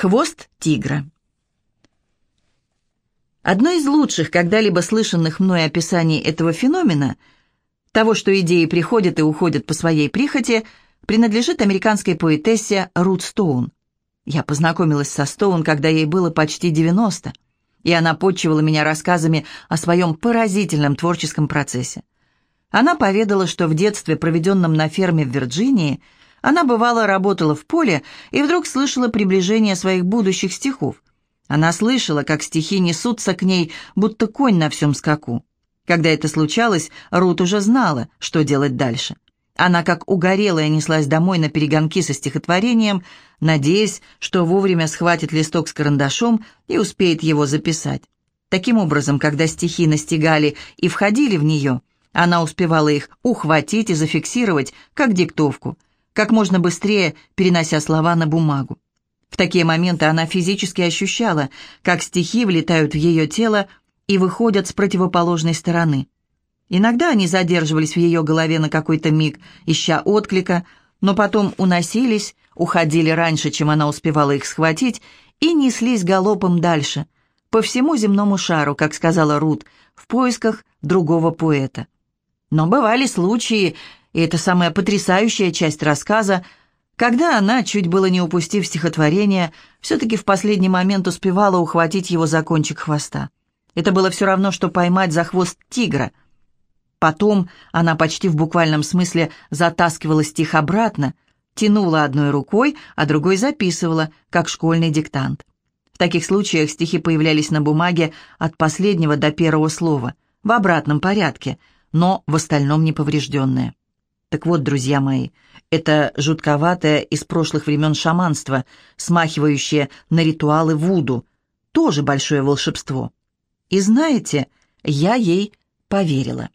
Хвост тигра. Одно из лучших когда-либо слышанных мной описаний этого феномена, того, что идеи приходят и уходят по своей прихоти, принадлежит американской поэтессе Рут Стоун. Я познакомилась со Стоун, когда ей было почти 90, и она подчивала меня рассказами о своем поразительном творческом процессе. Она поведала, что в детстве, проведенном на ферме в Вирджинии, она бывало работала в поле и вдруг слышала приближение своих будущих стихов. Она слышала, как стихи несутся к ней, будто конь на всем скаку. Когда это случалось, Рут уже знала, что делать дальше. Она, как угорелая, неслась домой на перегонки со стихотворением, надеясь, что вовремя схватит листок с карандашом и успеет его записать. Таким образом, когда стихи настигали и входили в нее, она успевала их ухватить и зафиксировать, как диктовку, как можно быстрее перенося слова на бумагу. В такие моменты она физически ощущала, как стихи влетают в ее тело и выходят с противоположной стороны. Иногда они задерживались в ее голове на какой-то миг, ища отклика, но потом уносились, уходили раньше, чем она успевала их схватить, и неслись галопом дальше, по всему земному шару, как сказала Рут, в поисках другого поэта. Но бывали случаи, и это самая потрясающая часть рассказа, когда она, чуть было не упустив стихотворение, все-таки в последний момент успевала ухватить его за кончик хвоста. Это было все равно, что поймать за хвост тигра. Потом она почти в буквальном смысле затаскивала стих обратно, тянула одной рукой, а другой записывала, как школьный диктант. В таких случаях стихи появлялись на бумаге от последнего до первого слова, в обратном порядке, но в остальном неповрежденные. Так вот, друзья мои, это жутковатое из прошлых времен шаманство, смахивающее на ритуалы Вуду, тоже большое волшебство. И знаете, я ей поверила.